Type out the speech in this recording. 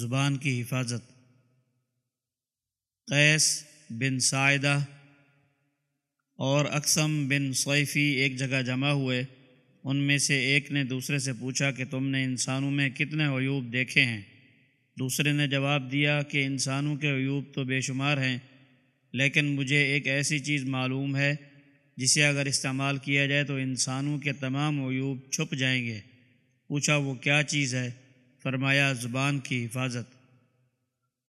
زبان کی حفاظت۔ قیس بن سائدہ اور اقسم بن صیفی ایک جگہ جمع ہوئے۔ ان میں سے ایک نے دوسرے سے پوچھا کہ تم نے انسانوں میں کتنے عیوب دیکھے ہیں؟ دوسرے نے جواب دیا کہ انسانوں کے عیوب تو بے شمار ہیں، لیکن مجھے ایک ایسی چیز معلوم ہے، جسے اگر استعمال کیا جائے تو انسانوں کے تمام عیوب چھپ جائیں گے۔ پوچھا وہ کیا چیز ہے؟ فرمایا زبان کی حفاظت۔